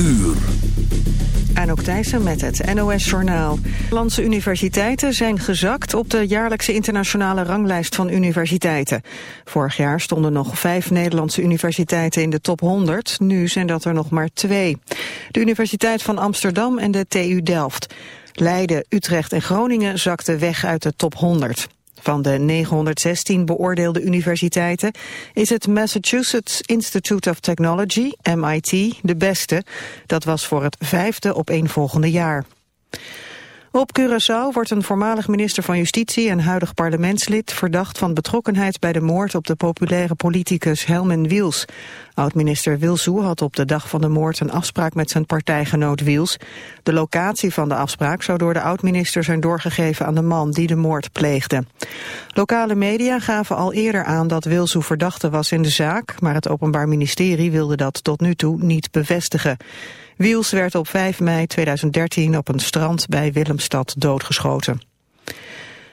uur. Anouk Thijssen met het NOS-journaal. Nederlandse universiteiten zijn gezakt op de jaarlijkse internationale ranglijst van universiteiten. Vorig jaar stonden nog vijf Nederlandse universiteiten in de top 100. Nu zijn dat er nog maar twee. De Universiteit van Amsterdam en de TU Delft. Leiden, Utrecht en Groningen zakten weg uit de top 100. Van de 916 beoordeelde universiteiten is het Massachusetts Institute of Technology, MIT, de beste. Dat was voor het vijfde op een volgende jaar. Op Curaçao wordt een voormalig minister van Justitie en huidig parlementslid verdacht van betrokkenheid bij de moord op de populaire politicus Helmen Wiels. Oud-minister Wilsoe had op de dag van de moord een afspraak met zijn partijgenoot Wiels. De locatie van de afspraak zou door de oud-minister zijn doorgegeven aan de man die de moord pleegde. Lokale media gaven al eerder aan dat Wilsoe verdachte was in de zaak, maar het Openbaar Ministerie wilde dat tot nu toe niet bevestigen. Wiels werd op 5 mei 2013 op een strand bij Willemstad doodgeschoten.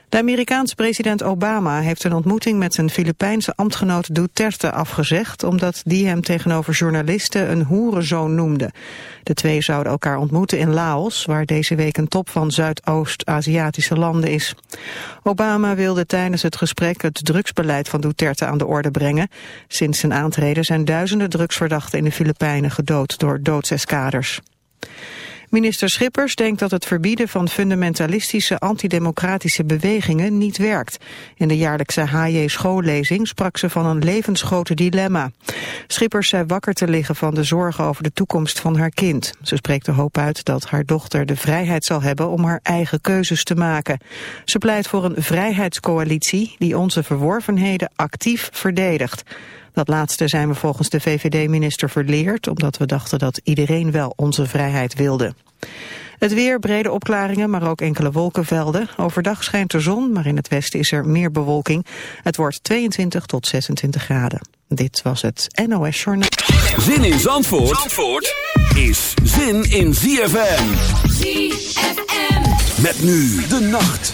De Amerikaanse president Obama heeft een ontmoeting met zijn Filipijnse ambtgenoot Duterte afgezegd, omdat die hem tegenover journalisten een hoerenzoon noemde. De twee zouden elkaar ontmoeten in Laos, waar deze week een top van Zuidoost-Aziatische landen is. Obama wilde tijdens het gesprek het drugsbeleid van Duterte aan de orde brengen. Sinds zijn aantreden zijn duizenden drugsverdachten in de Filipijnen gedood door doodseskaders. Minister Schippers denkt dat het verbieden van fundamentalistische antidemocratische bewegingen niet werkt. In de jaarlijkse HJ schoollezing sprak ze van een levensgrote dilemma. Schippers zei wakker te liggen van de zorgen over de toekomst van haar kind. Ze spreekt de hoop uit dat haar dochter de vrijheid zal hebben om haar eigen keuzes te maken. Ze pleit voor een vrijheidscoalitie die onze verworvenheden actief verdedigt. Dat laatste zijn we volgens de VVD-minister verleerd... omdat we dachten dat iedereen wel onze vrijheid wilde. Het weer, brede opklaringen, maar ook enkele wolkenvelden. Overdag schijnt de zon, maar in het westen is er meer bewolking. Het wordt 22 tot 26 graden. Dit was het NOS Journaal. Zin in Zandvoort, Zandvoort is zin in ZFM. ZFM. Met nu de nacht.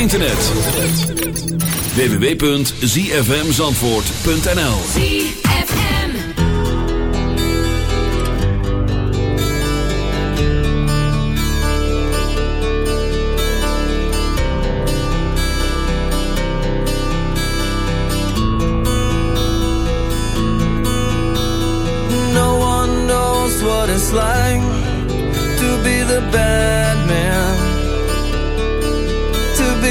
internet. www.zfmzandvoort.nl ZFM. No one knows what it's like To be the best.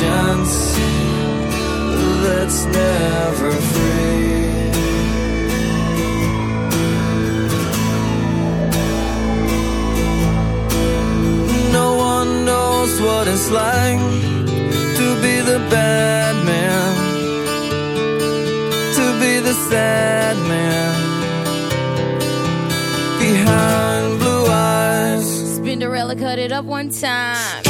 Conscience that's never free. No one knows what it's like to be the bad man, to be the sad man behind blue eyes. Spinderella cut it up one time.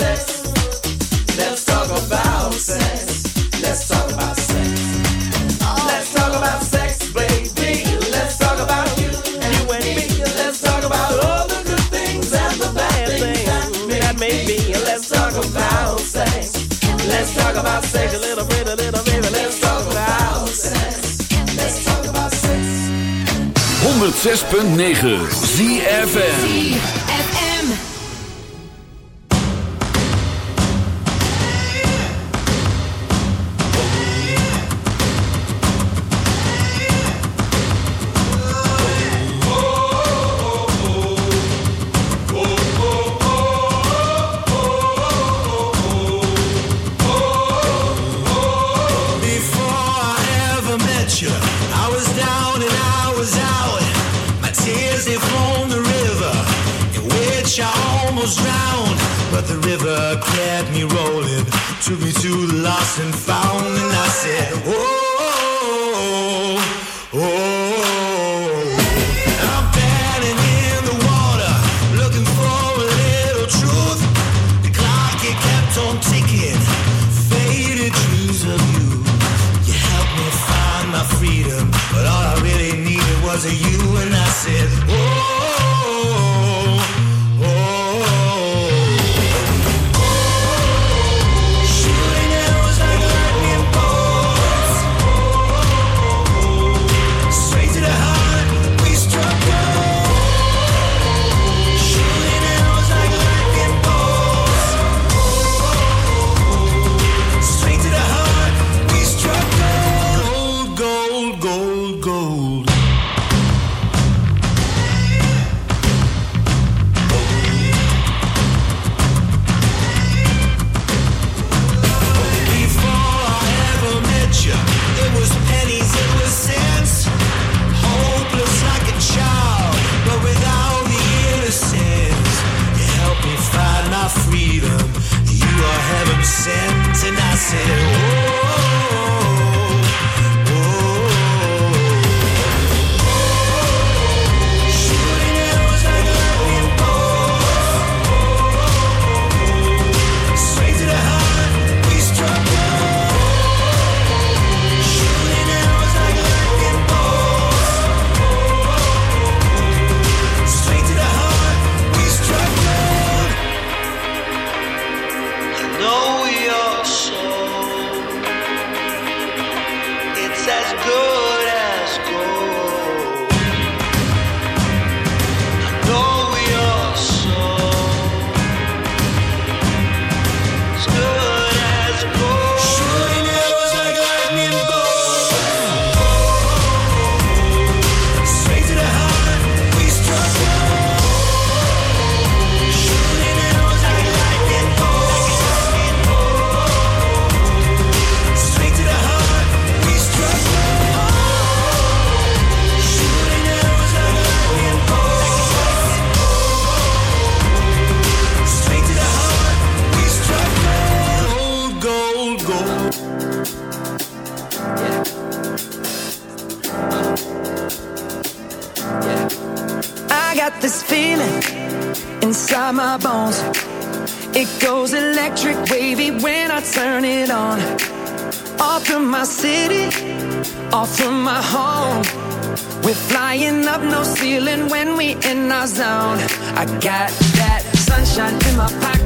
About sex a little bit, a little baby. Let's talk about sex. Let's talk about sex. 106.9 ZFM.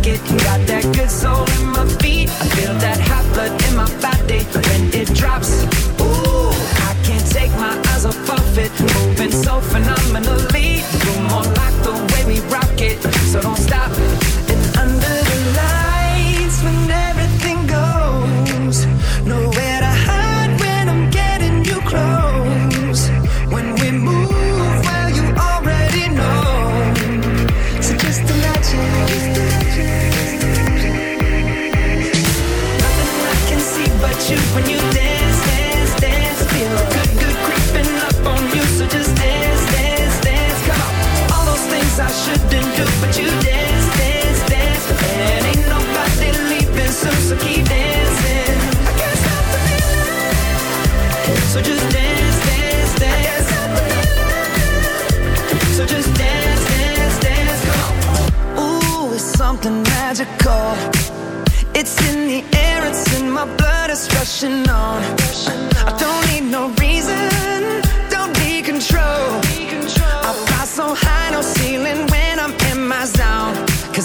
Pocket, got that good soul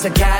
zone. Cause I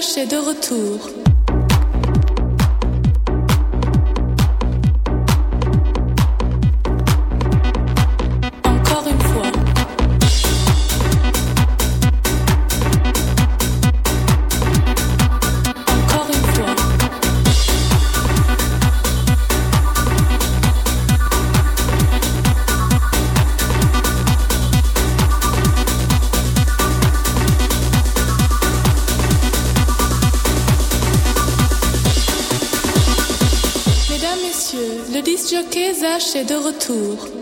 c'est de retour. de retour.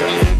Talk